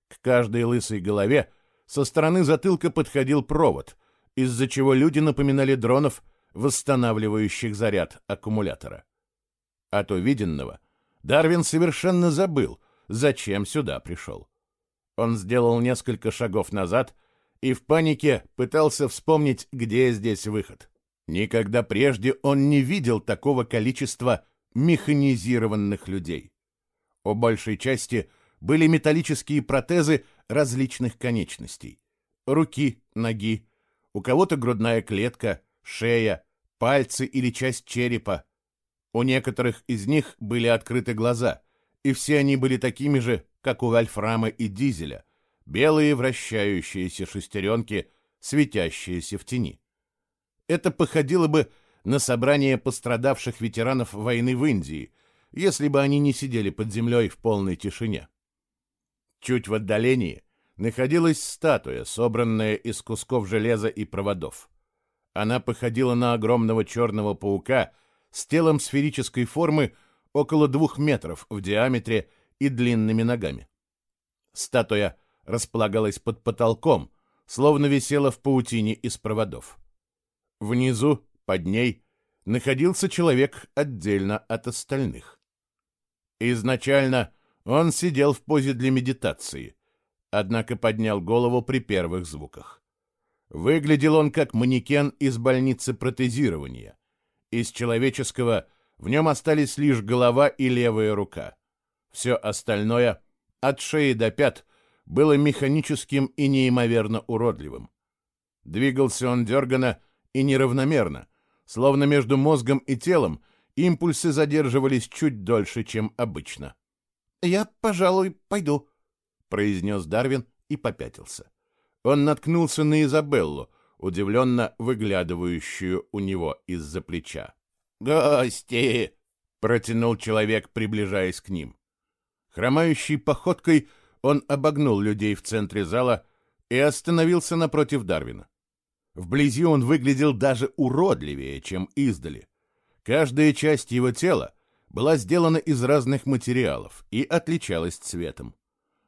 К каждой лысой голове со стороны затылка подходил провод, из-за чего люди напоминали дронов, восстанавливающих заряд аккумулятора. От увиденного Дарвин совершенно забыл, зачем сюда пришел. Он сделал несколько шагов назад и в панике пытался вспомнить, где здесь выход. Никогда прежде он не видел такого количества механизированных людей. У большей части были металлические протезы различных конечностей. Руки, ноги, у кого-то грудная клетка, шея, пальцы или часть черепа. У некоторых из них были открыты глаза, и все они были такими же, как у Вольфрама и Дизеля, белые вращающиеся шестеренки, светящиеся в тени. Это походило бы на собрание пострадавших ветеранов войны в Индии, если бы они не сидели под землей в полной тишине. Чуть в отдалении находилась статуя, собранная из кусков железа и проводов. Она походила на огромного черного паука с телом сферической формы около двух метров в диаметре и длинными ногами. Статуя располагалась под потолком, словно висела в паутине из проводов. Внизу, под ней, находился человек отдельно от остальных. Изначально он сидел в позе для медитации, однако поднял голову при первых звуках. Выглядел он как манекен из больницы протезирования. Из человеческого в нем остались лишь голова и левая рука. Все остальное, от шеи до пят, было механическим и неимоверно уродливым. Двигался он дергано и неравномерно, словно между мозгом и телом импульсы задерживались чуть дольше, чем обычно. «Я, пожалуй, пойду», — произнес Дарвин и попятился. Он наткнулся на Изабеллу, удивленно выглядывающую у него из-за плеча. «Гости!» — протянул человек, приближаясь к ним. Хромающей походкой он обогнул людей в центре зала и остановился напротив Дарвина. Вблизи он выглядел даже уродливее, чем издали. Каждая часть его тела была сделана из разных материалов и отличалась цветом.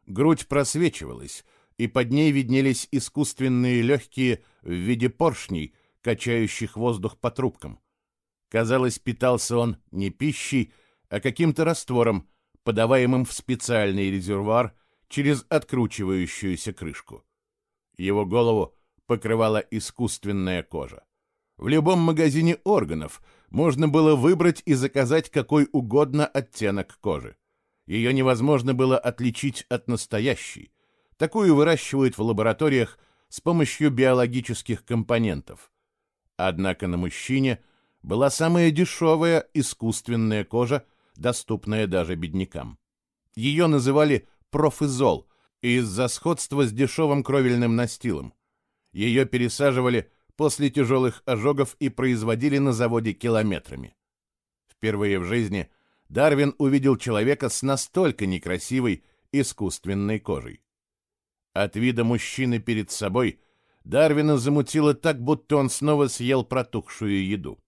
Грудь просвечивалась, и под ней виднелись искусственные легкие в виде поршней, качающих воздух по трубкам. Казалось, питался он не пищей, а каким-то раствором, подаваемым в специальный резервуар через откручивающуюся крышку. Его голову покрывала искусственная кожа. В любом магазине органов можно было выбрать и заказать какой угодно оттенок кожи. Ее невозможно было отличить от настоящей. Такую выращивают в лабораториях с помощью биологических компонентов. Однако на мужчине была самая дешевая искусственная кожа, доступная даже беднякам. Ее называли профизол из-за сходства с дешевым кровельным настилом. Ее пересаживали после тяжелых ожогов и производили на заводе километрами. Впервые в жизни Дарвин увидел человека с настолько некрасивой искусственной кожей. От вида мужчины перед собой Дарвина замутило так, будто он снова съел протухшую еду.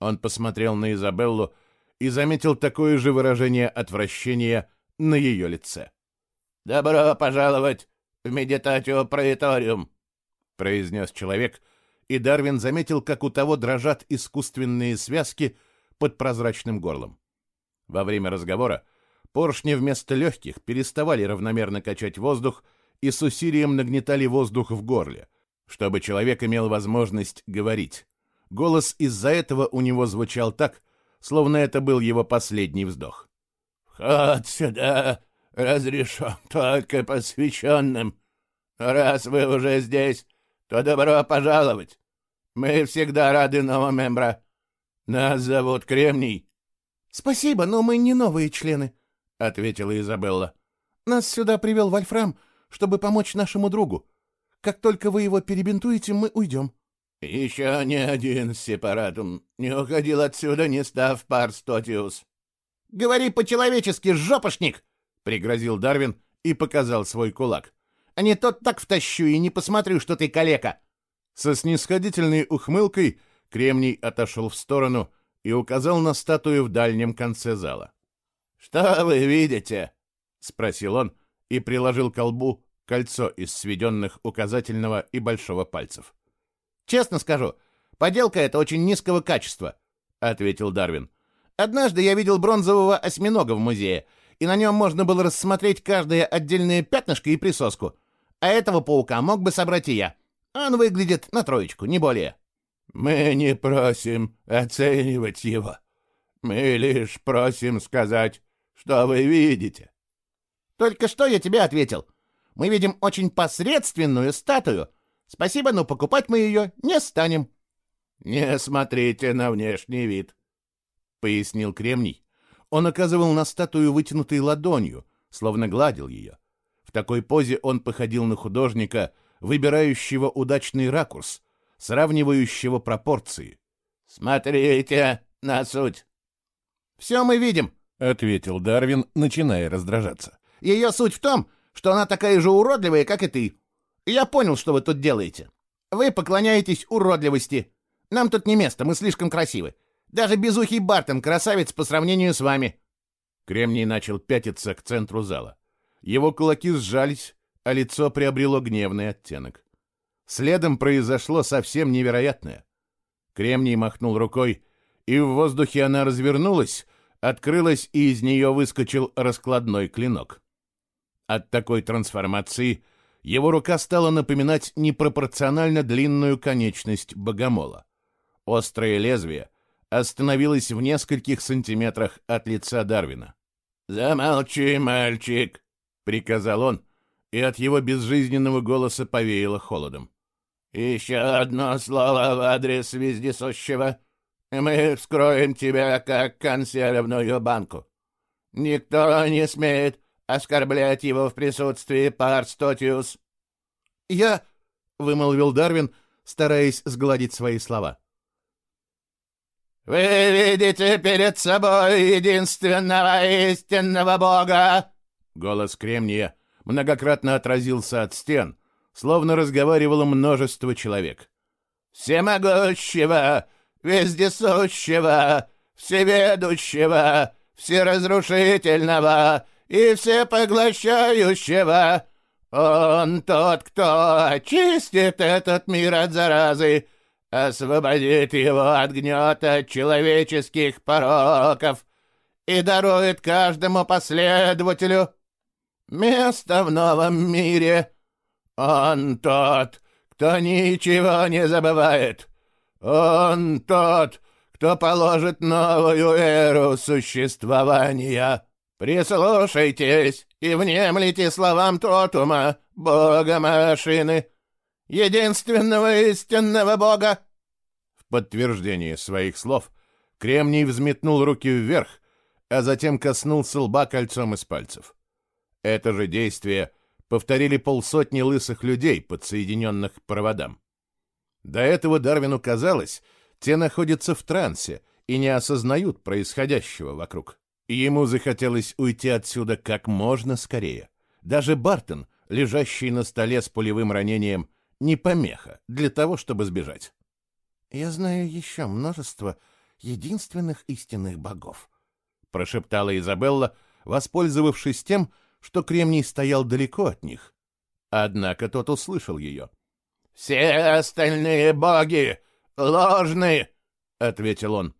Он посмотрел на Изабеллу и заметил такое же выражение отвращения на ее лице. «Добро пожаловать в Медитатио Проеториум», — произнес человек, и Дарвин заметил, как у того дрожат искусственные связки под прозрачным горлом. Во время разговора поршни вместо легких переставали равномерно качать воздух и с усилием нагнетали воздух в горле, чтобы человек имел возможность говорить. Голос из-за этого у него звучал так, словно это был его последний вздох. «Вход сюда разрешен только посвященным. Раз вы уже здесь, то добро пожаловать. Мы всегда рады новым мембра. Нас зовут Кремний». «Спасибо, но мы не новые члены», — ответила Изабелла. «Нас сюда привел Вольфрам, чтобы помочь нашему другу. Как только вы его перебинтуете, мы уйдем». «Еще ни один сепаратум не уходил отсюда, не став парстотиус». «Говори по-человечески, жопошник!» — пригрозил Дарвин и показал свой кулак. «А не тот так втащу и не посмотрю, что ты калека!» Со снисходительной ухмылкой Кремний отошел в сторону и указал на статую в дальнем конце зала. «Что вы видите?» — спросил он и приложил к колбу кольцо из сведенных указательного и большого пальцев. «Честно скажу, поделка эта очень низкого качества», — ответил Дарвин. «Однажды я видел бронзового осьминога в музее, и на нем можно было рассмотреть каждое отдельное пятнышко и присоску. А этого паука мог бы собрать и я. Он выглядит на троечку, не более». «Мы не просим оценивать его. Мы лишь просим сказать, что вы видите». «Только что я тебе ответил. Мы видим очень посредственную статую, Спасибо, но покупать мы ее не станем. — Не смотрите на внешний вид, — пояснил Кремний. Он оказывал на статую вытянутой ладонью, словно гладил ее. В такой позе он походил на художника, выбирающего удачный ракурс, сравнивающего пропорции. — Смотрите на суть. — Все мы видим, — ответил Дарвин, начиная раздражаться. — Ее суть в том, что она такая же уродливая, как и ты. Я понял, что вы тут делаете. Вы поклоняетесь уродливости. Нам тут не место, мы слишком красивы. Даже безухий Бартон красавец по сравнению с вами. Кремний начал пятиться к центру зала. Его кулаки сжались, а лицо приобрело гневный оттенок. Следом произошло совсем невероятное. Кремний махнул рукой, и в воздухе она развернулась, открылась, и из нее выскочил раскладной клинок. От такой трансформации — его рука стала напоминать непропорционально длинную конечность богомола. Острое лезвие остановилось в нескольких сантиметрах от лица Дарвина. «Замолчи, мальчик!» — приказал он, и от его безжизненного голоса повеяло холодом. «Еще одно слово в адрес вездесущего, и мы вскроем тебя, как консервную банку. Никто не смеет оскорблять его в присутствии Парстотиус. «Я...» — вымолвил Дарвин, стараясь сгладить свои слова. «Вы видите перед собой единственного истинного Бога!» Голос Кремния многократно отразился от стен, словно разговаривало множество человек. «Всемогущего, вездесущего, всеведущего, всеразрушительного, и всепоглощающего. Он тот, кто очистит этот мир от заразы, освободит его от гнета человеческих пороков и дарует каждому последователю место в новом мире. Он тот, кто ничего не забывает. Он тот, кто положит новую эру существования. «Прислушайтесь и внемлите словам Тотума, бога машины, единственного истинного бога!» Подтверждение своих слов Кремний взметнул руки вверх, а затем коснулся лба кольцом из пальцев. Это же действие повторили полсотни лысых людей, подсоединенных к проводам. До этого Дарвину казалось, те находятся в трансе и не осознают происходящего вокруг. Ему захотелось уйти отсюда как можно скорее. Даже Бартон, лежащий на столе с пулевым ранением, не помеха для того, чтобы сбежать. «Я знаю еще множество единственных истинных богов», прошептала Изабелла, воспользовавшись тем, что Кремний стоял далеко от них. Однако тот услышал ее. «Все остальные боги ложны!» — ответил он.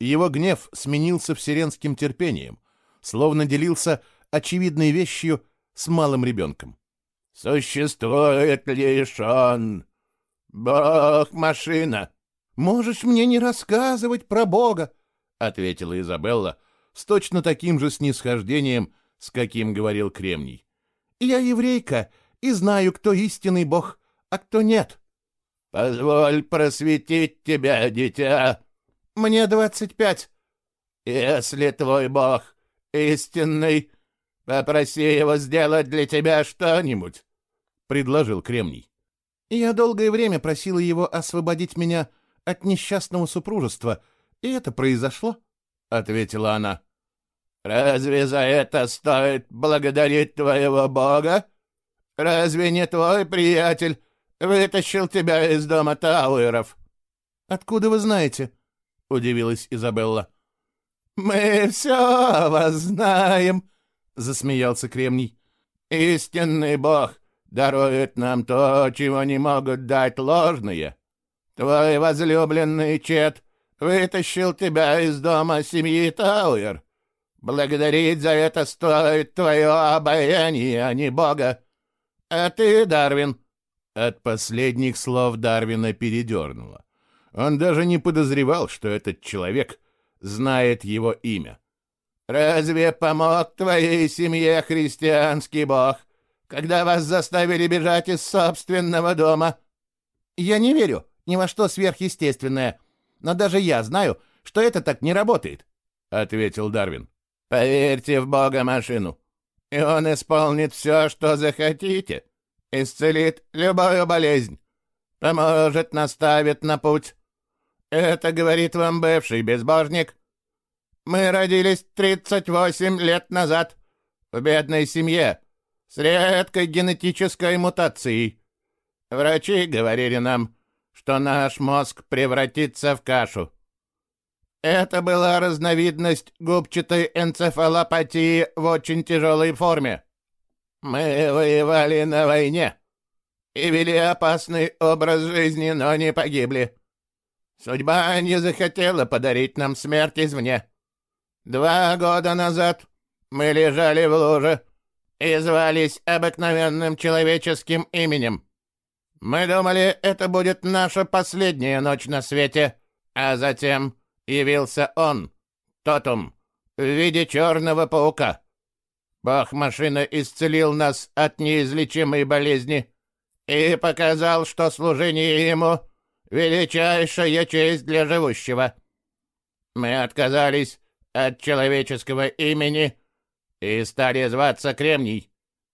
Его гнев сменился вселенским терпением, словно делился очевидной вещью с малым ребенком. «Существует лишь он, бог-машина». «Можешь мне не рассказывать про бога», — ответила Изабелла с точно таким же снисхождением, с каким говорил Кремний. «Я еврейка и знаю, кто истинный бог, а кто нет». «Позволь просветить тебя, дитя». «Мне двадцать пять». «Если твой бог истинный, попроси его сделать для тебя что-нибудь», — предложил Кремний. «Я долгое время просила его освободить меня от несчастного супружества, и это произошло», — ответила она. «Разве за это стоит благодарить твоего бога? Разве не твой приятель вытащил тебя из дома Тауэров?» «Откуда вы знаете?» — удивилась Изабелла. «Мы все вас знаем», — засмеялся Кремний. «Истинный бог дарует нам то, чего не могут дать ложные. Твой возлюбленный Чет вытащил тебя из дома семьи Тауэр. Благодарить за это стоит твое обаяние, а не бога. А ты, Дарвин...» От последних слов Дарвина передернуло. Он даже не подозревал, что этот человек знает его имя. «Разве помог твоей семье христианский бог, когда вас заставили бежать из собственного дома?» «Я не верю ни во что сверхъестественное, но даже я знаю, что это так не работает», — ответил Дарвин. «Поверьте в бога машину, и он исполнит все, что захотите, исцелит любую болезнь, поможет, наставит на путь. Это говорит вам бывший безбожник, мы родились 38 лет назад в бедной семье с редкой генетической мутацией. Врачи говорили нам, что наш мозг превратится в кашу. Это была разновидность губчатой энцефалопатии в очень тяжелой форме. Мы воевали на войне и вели опасный образ жизни, но не погибли. Судьба не захотела подарить нам смерть извне. Два года назад мы лежали в луже и звались обыкновенным человеческим именем. Мы думали, это будет наша последняя ночь на свете, а затем явился он, Тотум, в виде черного паука. Бог-машина исцелил нас от неизлечимой болезни и показал, что служение ему — величайшая честь для живущего. Мы отказались от человеческого имени и стали зваться Кремний,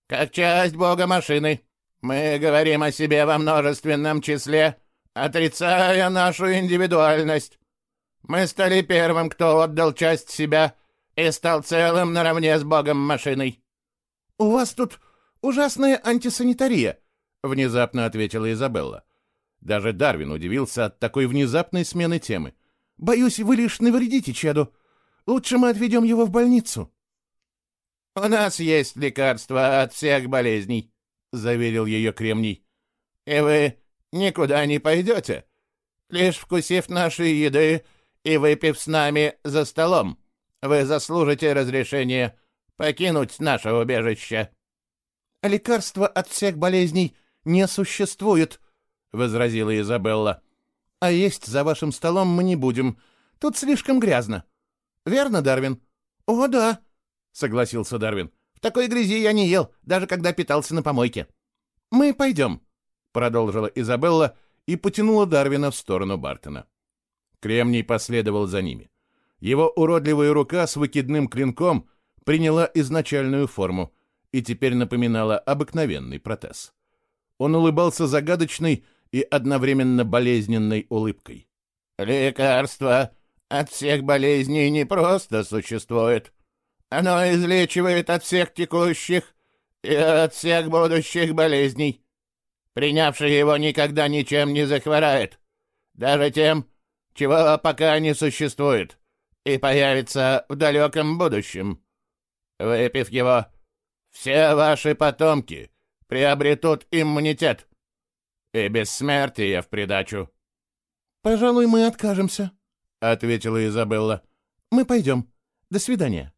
как часть бога машины. Мы говорим о себе во множественном числе, отрицая нашу индивидуальность. Мы стали первым, кто отдал часть себя и стал целым наравне с богом машиной. — У вас тут ужасная антисанитария, — внезапно ответила Изабелла. Даже Дарвин удивился от такой внезапной смены темы. — Боюсь, вы лишь навредите Чеду. Лучше мы отведем его в больницу». «У нас есть лекарства от всех болезней», — заверил ее Кремний. «И вы никуда не пойдете, лишь вкусив нашей еды и выпив с нами за столом. Вы заслужите разрешение покинуть наше убежище». «Лекарства от всех болезней не существует», — возразила Изабелла. «А есть за вашим столом мы не будем. Тут слишком грязно». Верно, Дарвин? О, да, согласился Дарвин. Такой грязи я не ел, даже когда питался на помойке. Мы пойдем, продолжила Изабелла и потянула Дарвина в сторону Бартона. Кремний последовал за ними. Его уродливая рука с выкидным клинком приняла изначальную форму и теперь напоминала обыкновенный протез. Он улыбался загадочной и одновременно болезненной улыбкой. «Лекарство от всех болезней не просто существует. Оно излечивает от всех текущих и от всех будущих болезней. Принявший его никогда ничем не захворает, даже тем, чего пока не существует, и появится в далеком будущем. Выпив его, все ваши потомки приобретут иммунитет и бессмертие в придачу. — Пожалуй, мы откажемся, — ответила Изабелла. — Мы пойдем. До свидания.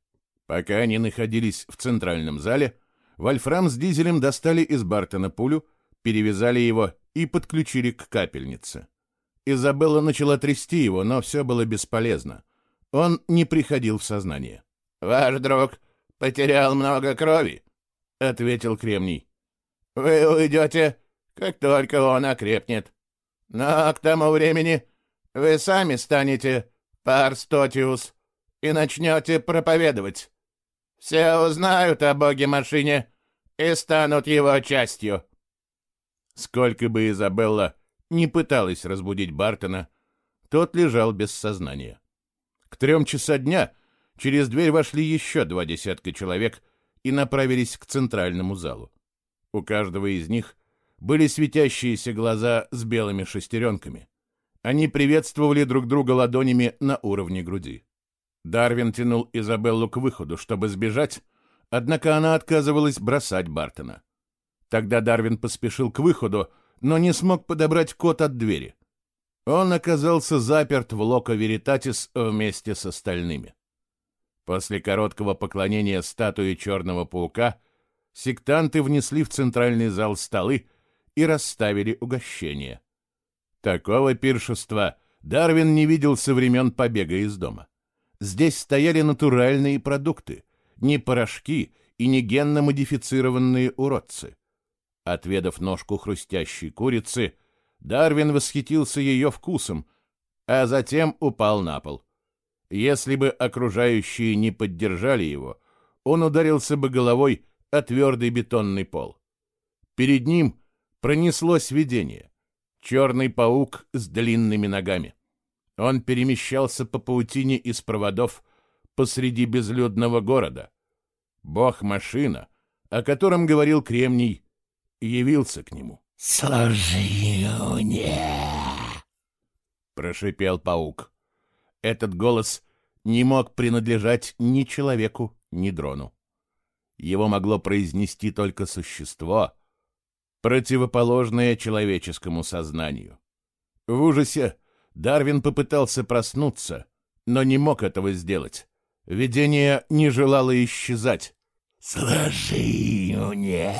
Пока они находились в центральном зале, Вольфрам с Дизелем достали из Бартона пулю, перевязали его и подключили к капельнице. Изабелла начала трясти его, но все было бесполезно. Он не приходил в сознание. «Ваш друг потерял много крови», — ответил Кремний. «Вы уйдете, как только он окрепнет. Но к тому времени вы сами станете Парстотиус и начнете проповедовать. Все узнают о боге-машине и станут его частью». Сколько бы Изабелла не пыталась разбудить Бартона, тот лежал без сознания. К трем часа дня через дверь вошли еще два десятка человек и направились к центральному залу. У каждого из них были светящиеся глаза с белыми шестеренками. Они приветствовали друг друга ладонями на уровне груди. Дарвин тянул Изабеллу к выходу, чтобы сбежать, однако она отказывалась бросать Бартона. Тогда Дарвин поспешил к выходу, но не смог подобрать код от двери. Он оказался заперт в Локо Веритатис вместе с остальными. После короткого поклонения статуи Черного Паука сектанты внесли в центральный зал столы и расставили угощения. Такого пиршества Дарвин не видел со времен побега из дома. Здесь стояли натуральные продукты, не порошки и не генно-модифицированные уродцы. Отведав ножку хрустящей курицы, Дарвин восхитился ее вкусом, а затем упал на пол. Если бы окружающие не поддержали его, он ударился бы головой о твердый бетонный пол. Перед ним пронеслось видение. Черный паук с длинными ногами. Он перемещался по паутине из проводов посреди безлюдного города. Бог-машина, о котором говорил Кремний, явился к нему. «Служи мне!» — прошипел паук. Этот голос не мог принадлежать ни человеку, ни дрону. Его могло произнести только существо, противоположное человеческому сознанию. В ужасе Дарвин попытался проснуться, но не мог этого сделать. Видение не желало исчезать. «Сложи мне!»